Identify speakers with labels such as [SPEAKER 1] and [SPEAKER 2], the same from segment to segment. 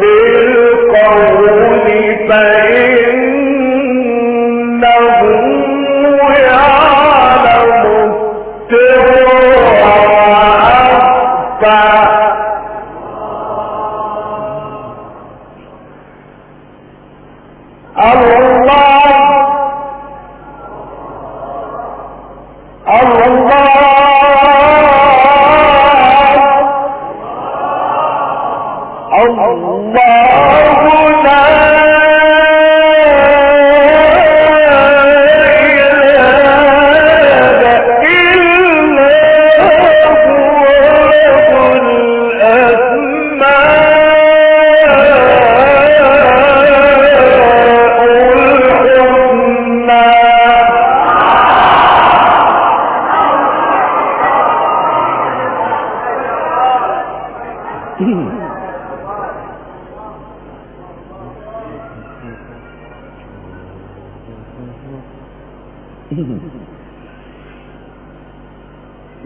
[SPEAKER 1] بالقول فإن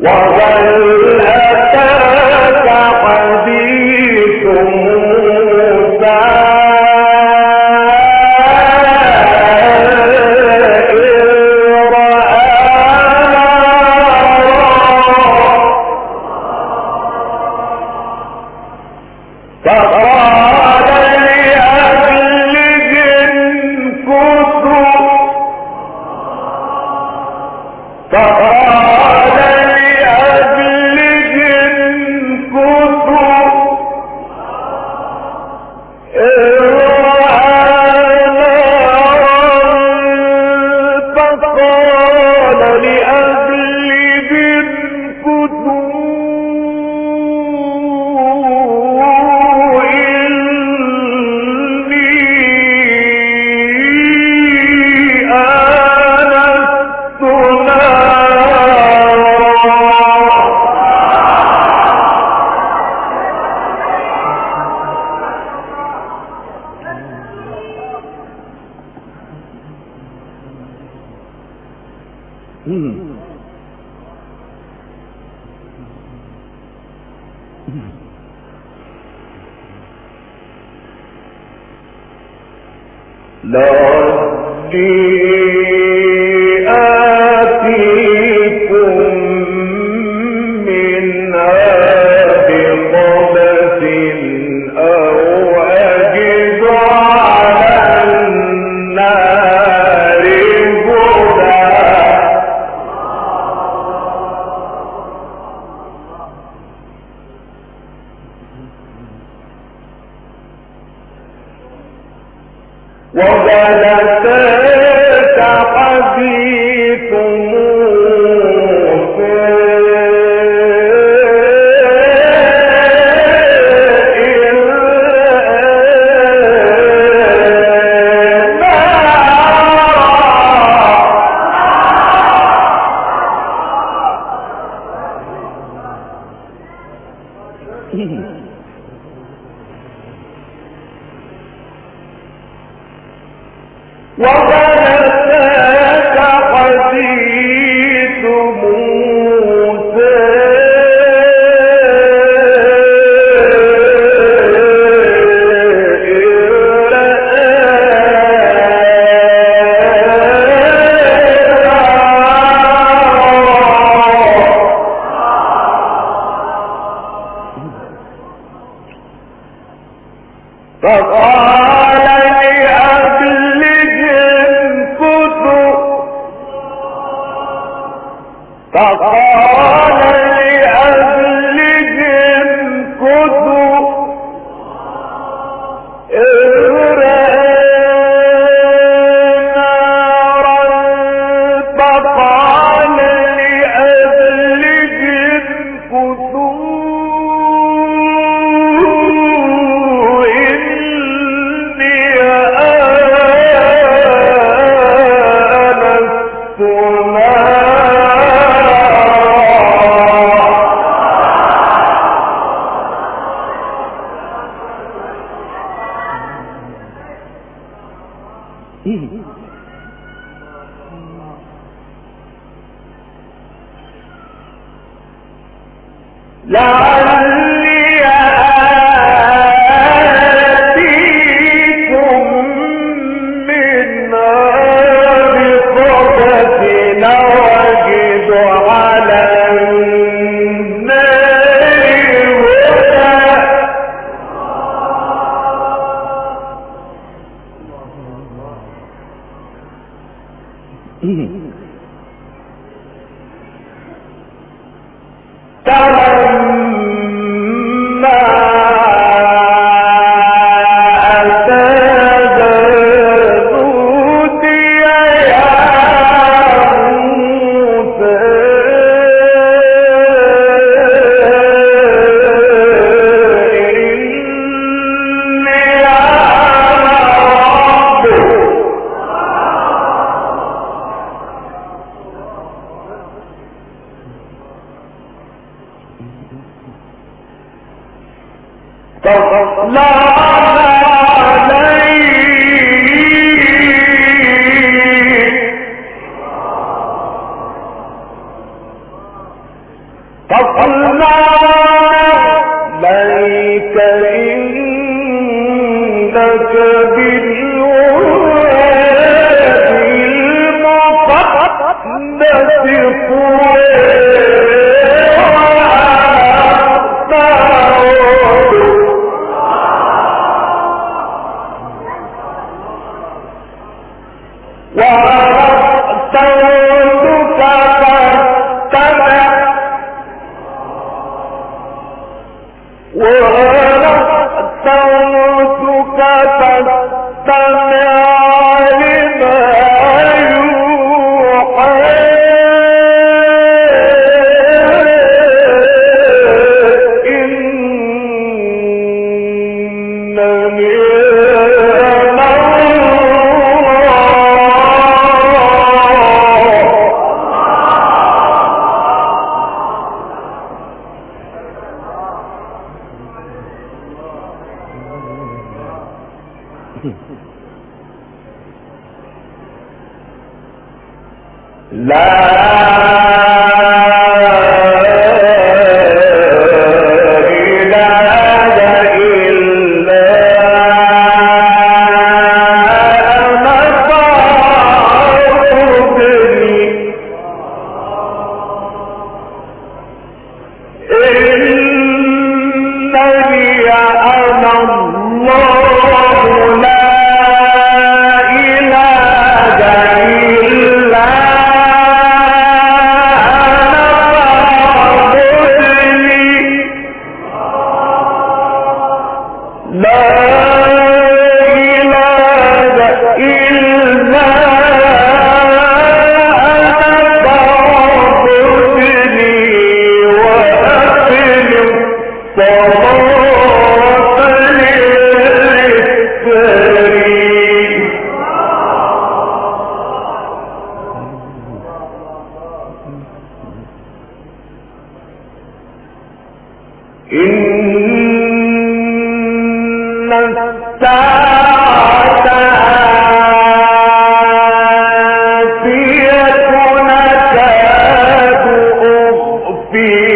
[SPEAKER 1] وظل إن কারণ في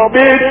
[SPEAKER 1] رب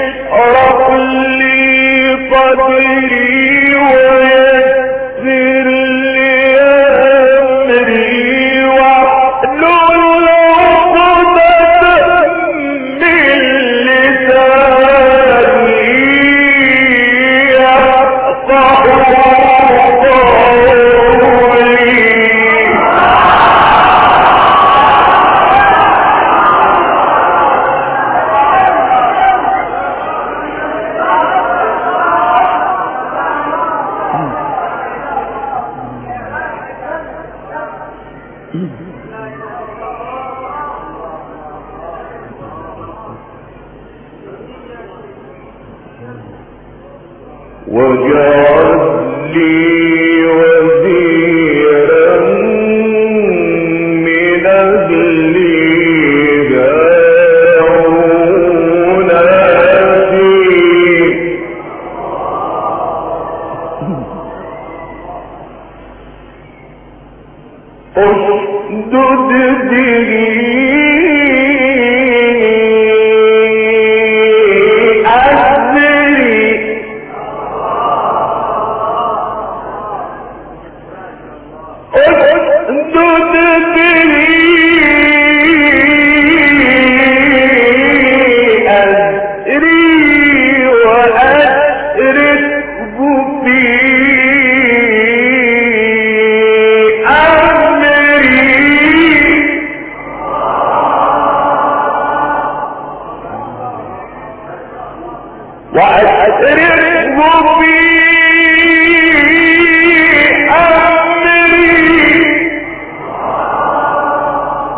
[SPEAKER 1] وجعل لي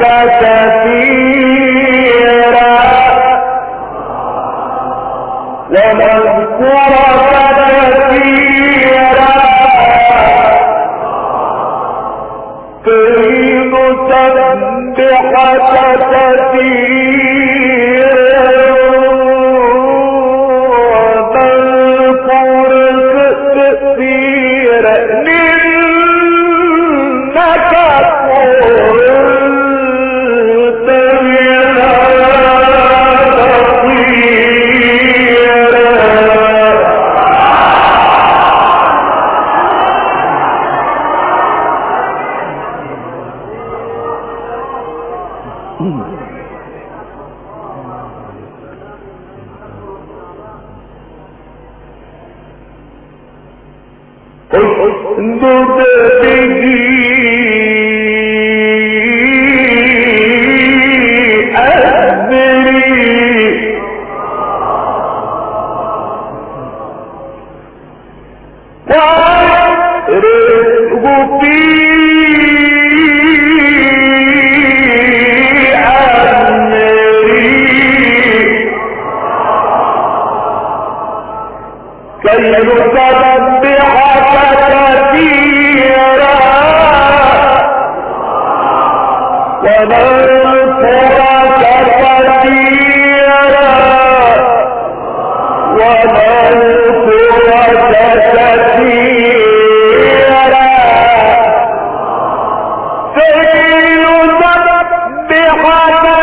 [SPEAKER 1] لك ਕਰ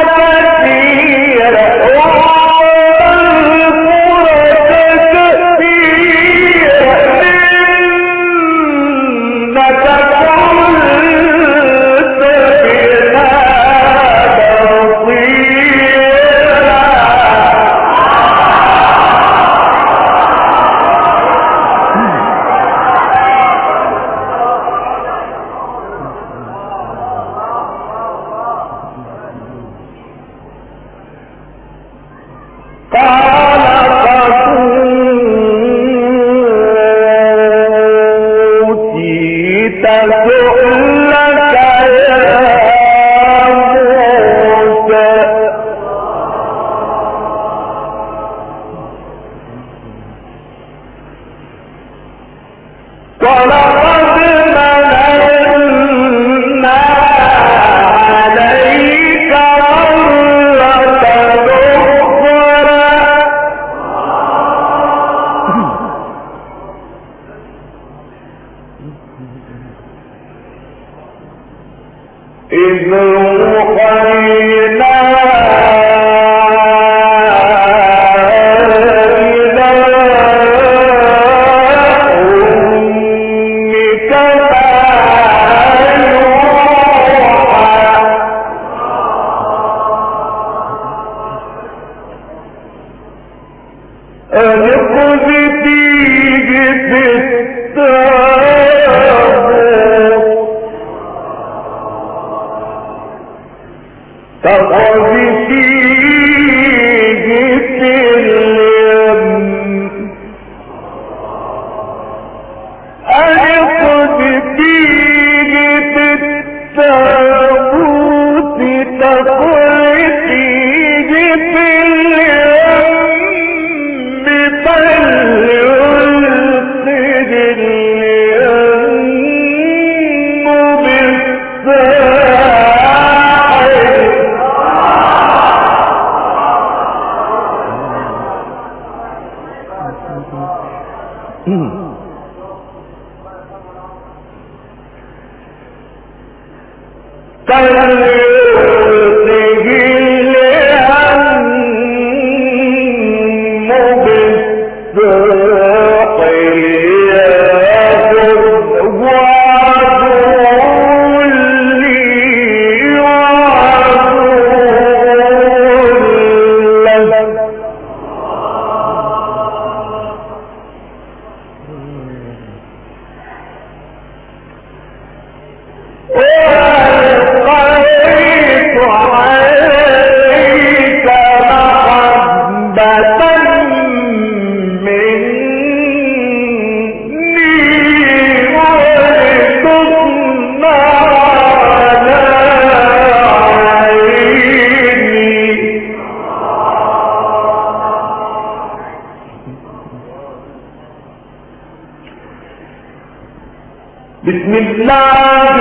[SPEAKER 1] الله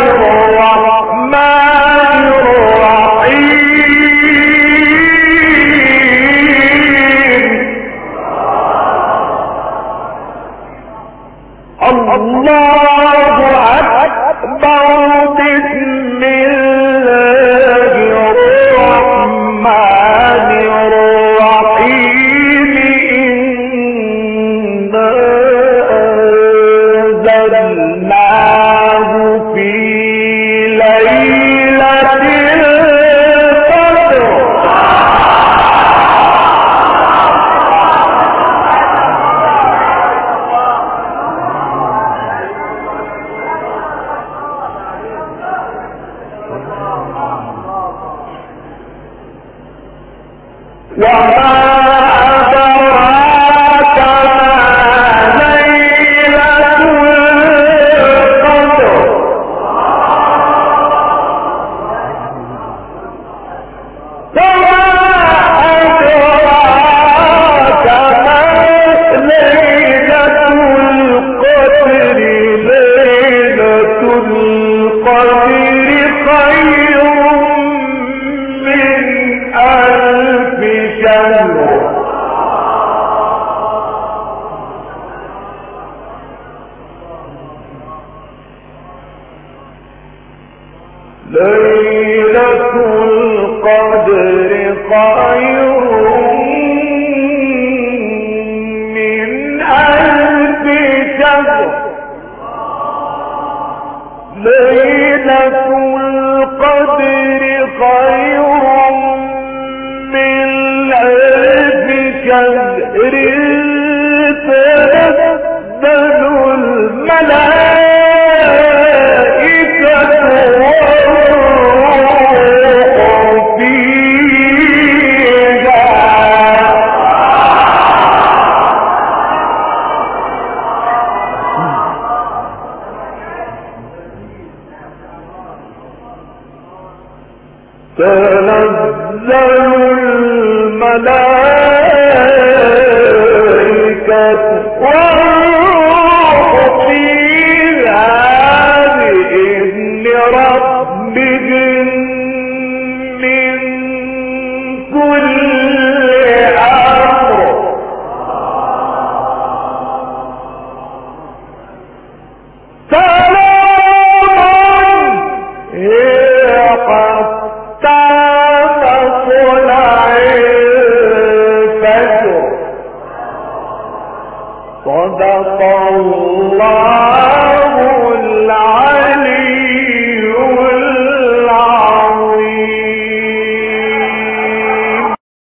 [SPEAKER 1] الرحمن الرحيم